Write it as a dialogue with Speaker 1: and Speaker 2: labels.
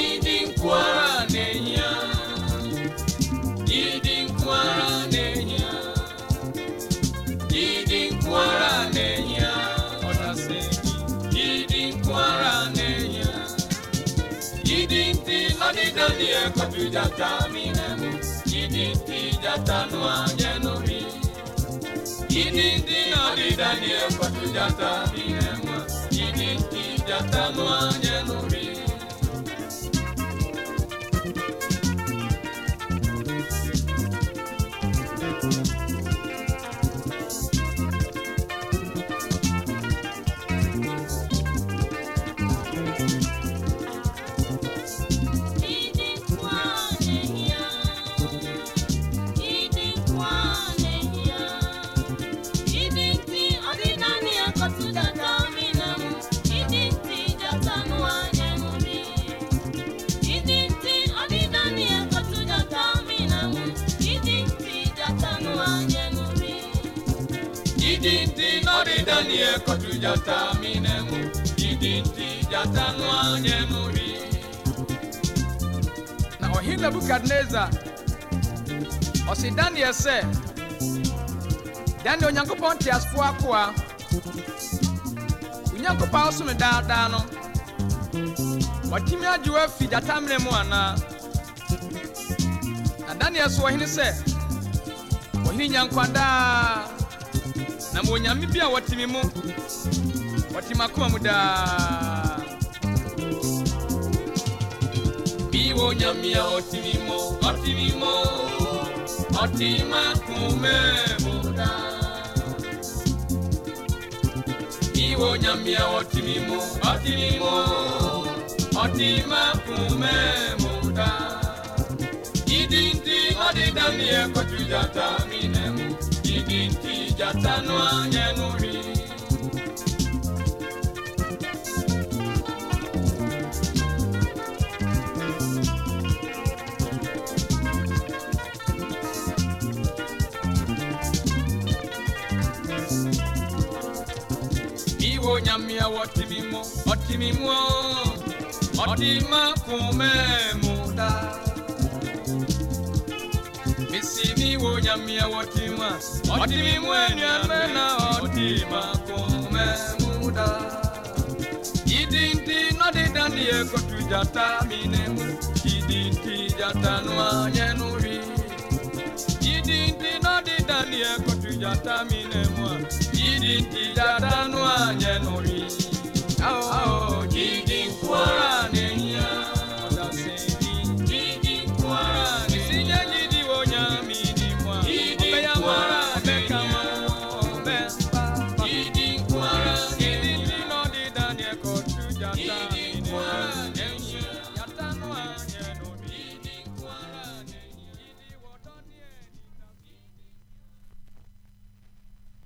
Speaker 1: Idi Kwara na-enye Idi Kwara na-enye Idi Kwara na-enye ọdasị Idi Kwara na-enye Idi ntị ọdịda dị ekọtụ jata minemu Idi ntị jata nụ anya n'obi Idi ntị ọdịda dị ekọtụ jata minemu Idi ntị jata nụ anya Idinti nori dani ekotu jata minemu. Idinti jata nwa nyemuri Na ohi bukadneza Osi Daniel se. Daniel ponti asfuwa kuwa akoa pa osu me daadaa no Watimi agyewa fi jata minemu anaa Na Daniel so se. Sɛ ɔhene nyankwadaa onyame bi a wɔte me mu wɔte makoma mu daa. Bi wɔ nyame a ɔte mu ɔte mu ɔte makoma mu daa. Nyame a ɔte mu ɔte mu ɔte makoma mu daa. Idinti ɔde da mi. ɛkɔtu gyata me. Iwo nyamia wotimimo, otimimo, otima kumemuda. Misimi wo nyamia wotima, otimimo enyamena otima. Idinti jata minemu, idinti noa nyenuri. Idinti nodidani ekotu jata minemu, idinti jata noa nyenuri.